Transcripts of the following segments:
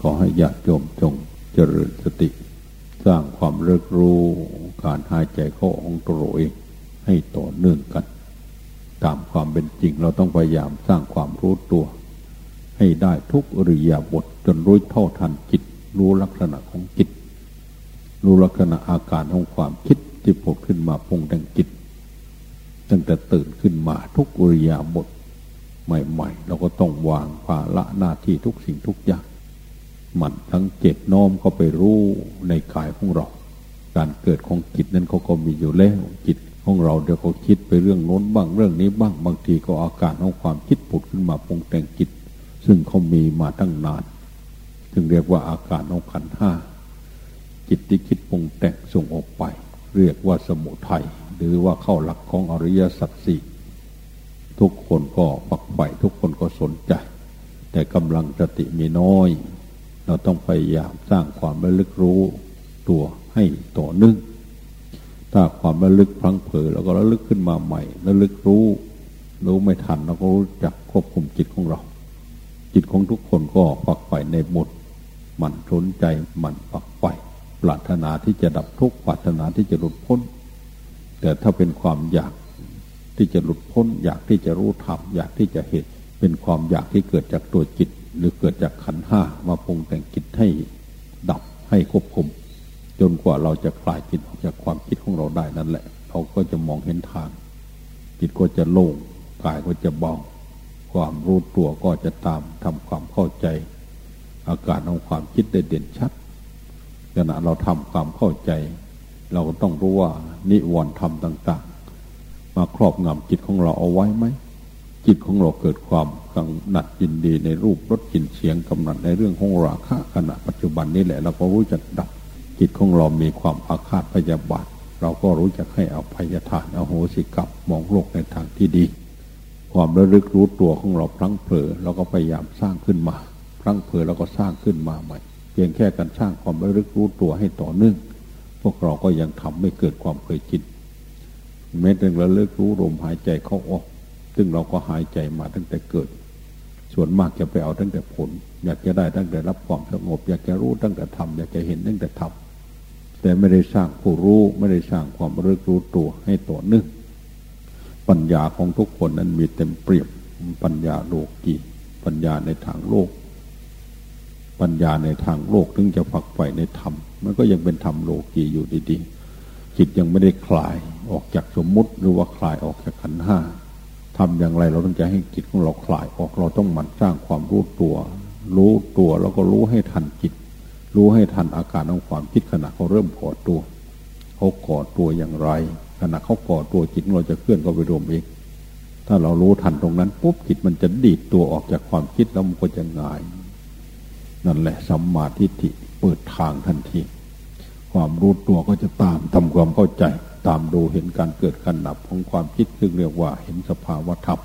ขอให้ญาติโยมจงเจริญสติ สร้างความเลิกรู้การหายใจเข้าของตัวเองให้ต่อเนื่องกัน ตามความเป็นจริงเราต้องพยายามสร้างความรู้ตัว ให้ได้ทุกอริยาบทจนรู้เท่าทันจิต รู้ลักษณะของจิต รู้ลักษณะอาการของความคิดที่ผุดขึ้นมาปรุงแต่งจิตตั้งแต่ตื่นขึ้นมาทุกอริยาบทใหม่ ๆ เราก็ต้องวางภาระหน้าที่ทุกสิ่งทุกอย่าง หมันทั้งเจตน้อมเข้าไปรู้ในกายของเรา การเกิดของจิตนั้นเขาก็มีอยู่แล้วจิตของเราเดี๋ยวเขาคิดไปเรื่องโน้นบ้างเรื่องนี้บ้างบางทีก็อาการของความคิดผุดขึ้นมาปรุงแต่งจิต ซึ่งเขามีมาตั้งนานจึงเรียกว่าอาการของขันห้าจิตที่คิดปรุงแต่งส่งออกไป เรียกว่าสมุทัยหรือว่าเข้าหลักของอริยสัจสี่ทุกคนก็ปักใฝ่ทุกคนก็สนใจ แต่กำลังสติมีน้อย เราต้องพยายามสร้างความระลึกรู้ตัวให้ต่อเนื่องถ้าความระลึกพลังเผลอเราก็ระลึกขึ้นมาใหม่ระลึกรู้ รู้ไม่ทันเราก็รู้จักควบคุมจิตของเรา จิตของทุกคนก็ปักใฝ่ในหมดมันสนใจมันปักใฝ่ปรารถนาที่จะดับทุกข์ปรารถนาที่จะหลุดพ้น แต่ถ้าเป็นความอยากที่จะหลุดพ้น อยากที่จะรู้ธรรมอยากที่จะเห็นเป็นความอยากที่เกิดจากตัวจิต หรือเกิดจากขันห้ามาปรุงแต่งจิตให้ดับให้ควบคุม จนกว่าเราจะคลายจิตออกจากความคิดของเราได้นั่นแหละ เราก็จะมองเห็นทาง จิตก็จะโล่งกายก็จะเบาความรู้ตัวก็จะตามทำความเข้าใจ อาการของความคิดได้เด่นชัดขณะเราทำความเข้าใจ เราก็ต้องรู้ว่านิวรณ์ธรรมต่าง ๆ มาครอบงำจิตของเราเอาไว้ไหม จิตของเราเกิดความกังหนัดยินดีในรูปรสกลิ่นเสียงกำหนัดในเรื่องของราคะขณะปัจจุบันนี้แหละเราก็รู้จักดับจิตของเรามีความอาฆาตพยาบาทเราก็รู้จักให้อภัยทานอโหสิกรรมมองโลกในทางที่ดี ความระลึกรู้ตัวของเราพลั้งเผลอเราก็พยายามสร้างขึ้นมาพลั้งเผลอเราก็สร้างขึ้นมาใหม่ เพียงแค่การสร้างความระลึกรู้ตัวให้ต่อเนื่องพวกเราก็ยังทำไม่เกิดความเคยชินแม้แต่ระลึกรู้ลมหายใจเข้าออก ซึ่งเราก็หายใจมาตั้งแต่เกิด ส่วนมากจะไปเอาตั้งแต่ผล อยากจะได้ตั้งแต่รับความสงบ อยากจะรู้ตั้งแต่ทำอยากจะเห็นตั้งแต่ทำแต่ไม่ได้สร้างผู้รู้ไม่ได้สร้างความระลึกรู้ตัวให้ต่อเนื่องปัญญาของทุกคนนั้นมีเต็มเปรียบปัญญาโลกีปัญญาในทางโลก ปัญญาในทางโลกถึงจะฝักใฝ่ในธรรม มันก็ยังเป็นธรรมโลกีอยู่ดีๆจิตยังไม่ได้คลายออกจากสมมุติหรือว่าคลายออกจากขันห้า ทำอย่างไร เราต้องจะให้จิตของเราคลายออกเราต้องหมั่นสร้างความรู้ตัว รู้ตัวแล้วก็รู้ให้ทันจิต รู้ให้ทันอาการของความคิดขณะเขาเริ่มก่อตัวเขาก่อตัวอย่างไร ขณะเขาก่อตัวจิตเราจะเคลื่อนก็ไปรวมเองถ้าเรารู้ทันตรงนั้นปุ๊บจิตมันจะดีดตัวออกจากความคิดแล้วมันก็จะง่าย นั่นแหละสัมมาทิฏฐิเปิดทางทันทีความรู้ตัวก็จะตามทำความเข้าใจ ตามดูเห็นการเกิดการดับของความคิดซึ่งเรียกว่าเห็นสภาวะธรรม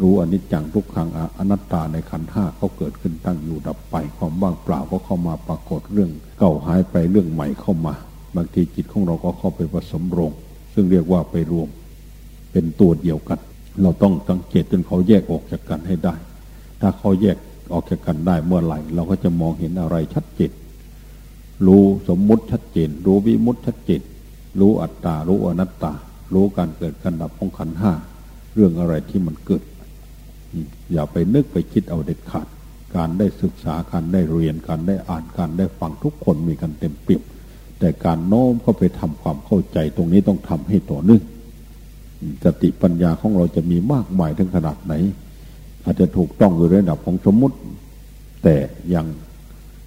รู้อนิจจังทุกขังอนัตตาในขันห้าเขาเกิดขึ้นตั้งอยู่ดับไป ความว่างเปล่าก็เข้ามาปรากฏเรื่อง เก่าหายไปเรื่องใหม่เข้ามา บางทีจิตของเราก็เข้าไปผสมรงซึ่งเรียกว่าไปรวม เป็นตัวเดียวกัน เราต้องสังเกตจนเขาแยกออกจากกันให้ได้ ถ้าเขาแยกออกจากกันได้เมื่อไหร่ เราก็จะมองเห็นอะไรชัดเจนรู้สมมุติชัดเจน รู้วิมุติชัดเจน รู้อัตตา รู้อนัตตา รู้การเกิดการดับของขันห้า เรื่องอะไรที่มันเกิด อย่าไปนึกไปคิดเอาเด็ดขาด การได้ศึกษา การได้เรียน การได้อ่าน การได้ฟังทุกคนมีกันเต็มปิด แต่การโน้มเข้าไปทำความเข้าใจตรงนี้ต้องทำให้ต่อเนื่องสติปัญญาของเราจะมีมากมายถึงขนาดไหน อาจจะถูกต้องอยู่ในระดับของสมมติ แต่ยัง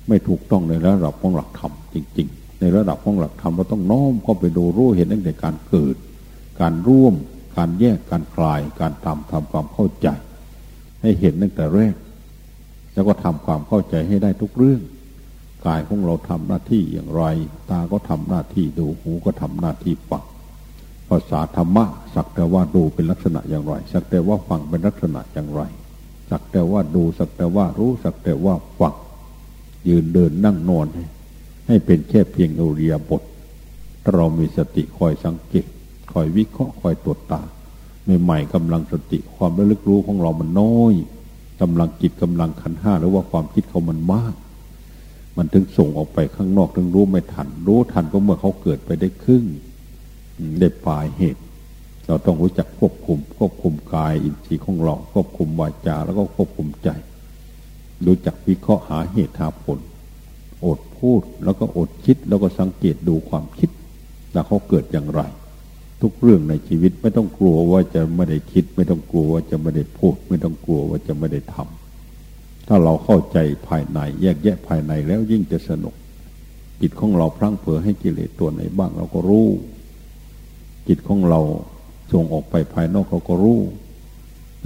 ไม่ถูกต้องในระดับของหลักธรรมจริง ๆ ระดับของหลักธรรมเราต้องน้อมเข้าไปดูรู้เห็นตั้งแต่การเกิด การร่วม การแยกการคลาย การทำทำความเข้าใจ ให้เห็นตั้งแต่แรก แล้วก็ทำความเข้าใจให้ได้ทุกเรื่องกายของเราทำหน้าที่อย่างไร ตาก็ทำหน้าที่ดูหูก็ทำหน้าที่ฟังภาษาธรรมะสักแต่ว่าดูเป็นลักษณะอย่างไร สักแต่ว่าฟังเป็นลักษณะอย่างไร สักแต่ว่าดูสักแต่ว่ารู้สักแต่ว่าฟังยืนเดินนั่งนอน ให้เป็นแค่เพียงอุริยบทถ้าเรามีสติคอยสังเกตคอยวิเคราะห์คอยตรวจตาใหม่ๆกำลังสติความระลึกรู้ของเรามันน้อยกำลังจิตกำลังขันห้าหรือว่าความคิดเขามันมาก มันถึงส่งออกไปข้างนอกถึงรู้ไม่ทัน รู้ทันก็เมื่อเขาเกิดไปได้ครึ่งได้ปลายเหตุ เราต้องรู้จักควบคุม ควบคุมกายอินทรีย์ของเราควบคุมวาจาแล้วก็ควบคุมใจ รู้จักวิเคราะห์หาเหตุหาผล อดพูดแล้วก็อดคิดแล้วก็สังเกตดูความคิดแล้วเขาเกิดอย่างไร ทุกเรื่องในชีวิตไม่ต้องกลัวว่าจะไม่ได้คิด ไม่ต้องกลัวว่าจะไม่ได้พูด ไม่ต้องกลัวว่าจะไม่ได้ทำถ้าเราเข้าใจภายใน แยกแยะภายในแล้วยิ่งจะสนุก จิตของเราพลั้งเผลอให้กิเลสตัวไหนบ้างเราก็รู้ จิตของเราส่งออกไปภายนอกเราก็รู้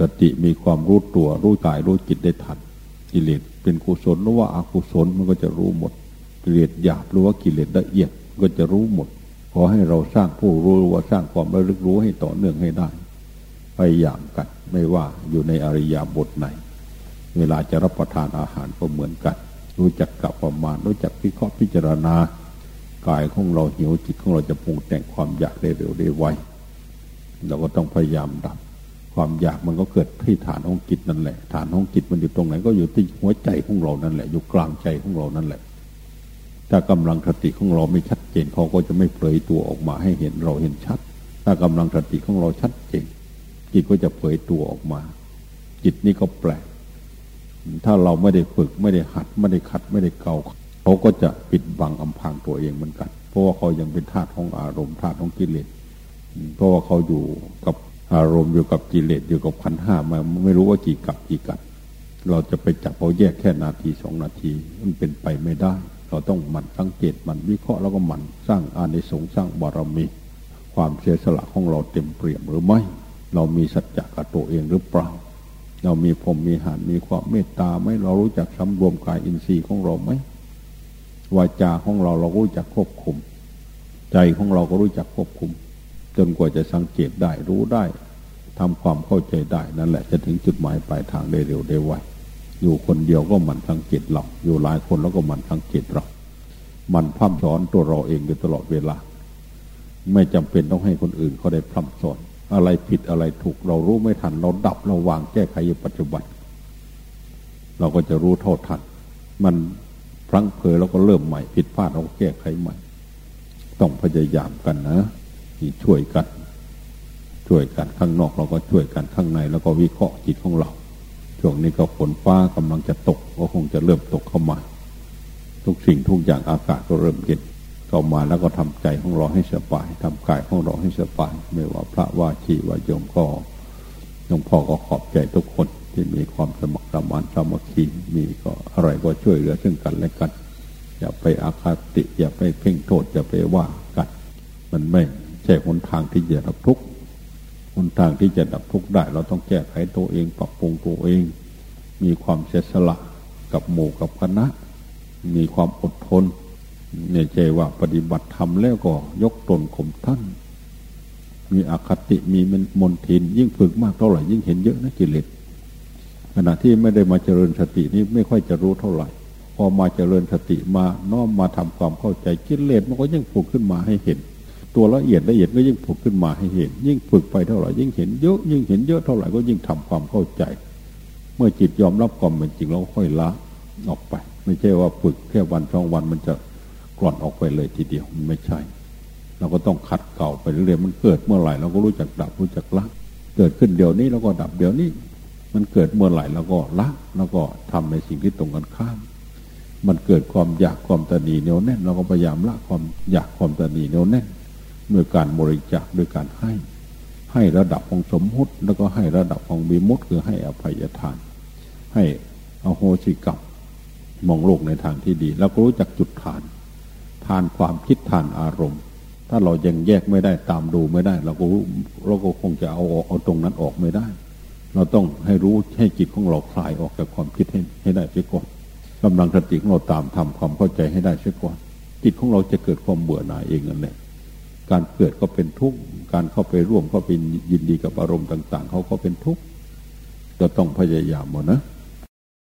สติมีความรู้ตัวรู้กายรู้จิตได้ทันกิเลส เป็นกุศลหรือว่าอากุศลมันก็จะรู้หมด กิเลสหยาบหรือว่ากิเลสละเอียดก็จะรู้หมด ขอให้เราสร้างผู้รู้ว่าสร้างความระลึกรู้ให้ต่อเนื่องให้ได้พยายามกันไม่ว่าอยู่ในอริยบทไหน เวลาจะรับประทานอาหารก็เหมือนกัน รู้จักกับประมาณรู้จักพิเคราะห์พิจารณากายของเราหิวจิตของเราจะปรุงแต่งความอยากได้เร็วได้ไวเราก็ต้องพยายามดับ ความอยากมันก็เกิดที่ฐานของจิตนั่นแหละ ฐานของจิตมันอยู่ตรงไหนก็อยู่ที่หัวใจของเรานั่นแหละ อยู่กลางใจของเรานั่นแหละ ถ้ากำลังสติของเราไม่ชัดเจนเขาก็จะไม่เผยตัวออกมาให้เห็นเราเห็นชัด ถ้ากำลังสติของเราชัดเจนจิตก็จะเผยตัวออกมา จิตนี่ก็แปลก ถ้าเราไม่ได้ฝึกไม่ได้หัด ไม่ได้ขัดไม่ได้เกาเขาก็จะปิดบังอำพรางตัวเองเหมือนกัน เพราะว่าเขายังเป็นธาตุของอารมณ์ธาตุของกิเลสเพราะว่าเขาอยู่กับ อารมณ์อยู่กับกิเลสอยู่กับพันห้ามาไม่รู้ว่ากี่กับกี่กับ เราจะไปจับเอาแยกแค่นาทีสองนาที มันเป็นไปไม่ได้ เราต้องหมั่นสังเกตมันวิเคราะห์แล้วก็หมั่นสร้างอานิสงส์สร้างบารมี ความเสียสละของเราเต็มเปี่ยมหรือไม่ เรามีสัจจะกับตัวเองหรือเปล่า เรามีผมมีหานมีความเมตตาไหมเรารู้จักสำรวมกายอินทรีย์ของเราไหมวาจาของเราเรารู้จักควบคุม ใจของเราก็รู้จักควบคุม จนกว่าจะสังเกตได้รู้ได้ทำความเข้าใจได้นั่นแหละจะถึงจุดหมายปลายทางได้เร็วได้ไวอยู่คนเดียวก็มันสังเกตเราอยู่หลายคนแล้วก็มันสังเกตเรามันพร่ำสอนตัวเราเองอยู่ตลอดเวลา ไม่จำเป็นต้องให้คนอื่นเขาได้พร่ำสอน อะไรผิดอะไรถูกเรารู้ไม่ทันเราดับเราวางแก้ไขอยู่ปัจจุบัน เราก็จะรู้เท่าทัน มันพลั้งเผลอแล้วก็เริ่มใหม่ ผิดพลาดเราก็แก้ไขใหม่ ต้องพยายามกันนะ ที่ช่วยกัน ช่วยกันข้างนอกเราก็ช่วยกันข้างใน แล้วก็วิเคราะห์จิตของเราช่วงนี้ก็ฝนฟ้ากำลังจะตกก็คงจะเริ่มตกเข้ามา ทุกสิ่งทุกอย่างอากาศก็เริ่มเย็นเข้ามาแล้วก็ทำใจของเราให้สบายทำกายของเราให้สบาย ไม่ว่าพระว่าชีว่าโยมก็หลวงพ่อก็ขอบใจทุกคนที่มีความสมัครสมานสามัคคีมีก็อะไรก็ช่วยเหลือซึ่งกันและกัน อย่าไปอาคาติ อย่าไปเพ่งโทษอย่าไปว่ากัน มันไม่ ช่หนทางที่จะดับทุกข์หนทางที่จะดับทุกข์ได้ เราต้องแก้ไขตัวเอง ปรับปรุงตัวเอง มีความเสียสละกับหมู่กับคณะ มีความอดทนเนี่ยใจว่าปฏิบัติธรรมแล้วก็ยกตนข่มท่านมีอคติมีมนทิน ยิ่งฝึกมากเท่าไหร่ยิ่งเห็นเยอะนะกิเลสขณะที่ไม่ได้มาเจริญสตินี่ไม่ค่อยจะรู้เท่าไหร่ พอมาเจริญสติมาน้อมมาทำความเข้าใจกิเลสมันก็ยิ่งผูกขึ้นมาให้เห็น ตัวละเอียดละเอียดก็ยิ่งผุดขึ้นมาให้เห็น ยิ่งฝึกไปเท่าไหร่ยิ่งเห็นเยอะยิ่งเห็นเยอะเท่าไหร่ก็ยิ่งทำความเข้าใจ เมื่อจิตยอมรับความเป็นจริงเราค่อยละออกไป ไม่ใช่ว่าฝึกแค่วันสองวันมันจะกร่อนออกไปเลยทีเดียวมันไม่ใช่ เราก็ต้องขัดเก่าไปเรื่อยมันเกิดเมื่อไหร่เราก็รู้จักดับรู้จักละเกิดขึ้นเดี๋ยวนี้เราก็ดับเดี๋ยวนี้ มันเกิดเมื่อไหร่เราก็ละแล้วก็ทำในสิ่งที่ตรงกันข้ามมันเกิดความอยากความตนีเหนียวแน่นเราก็พยายามละความอยากความตนีเหนียวแน่น เมื่อการบริจาคด้วยการให้ ให้ระดับของสมมุติแล้วก็ให้ระดับของบีมุตคือให้อภัยทาน ให้อโหสิกรรมมองโลกในทางที่ดี แล้วก็รู้จักจุดฐาน ทานความคิดทานอารมณ์ ถ้าเรายังแยกไม่ได้ตามดูไม่ได้ เราก็เราก็คงจะเอาเอาตรงนั้นออกไม่ได้ เราต้องให้รู้ให้จิตของเราคลายออกจากความคิดให้ให้ได้เสียก่อนกำลังสติของเราตามทำความเข้าใจให้ได้เสียก่อนจิตของเราจะเกิดความเบื่อหน่ายเองนั่นแหละ การเกิดก็เป็นทุกข์ การเข้าไปร่วมก็เป็นยินดีกับอารมณ์ต่าง ๆ เขาก็เป็นทุกข์จะต้องพยายามหมดนะ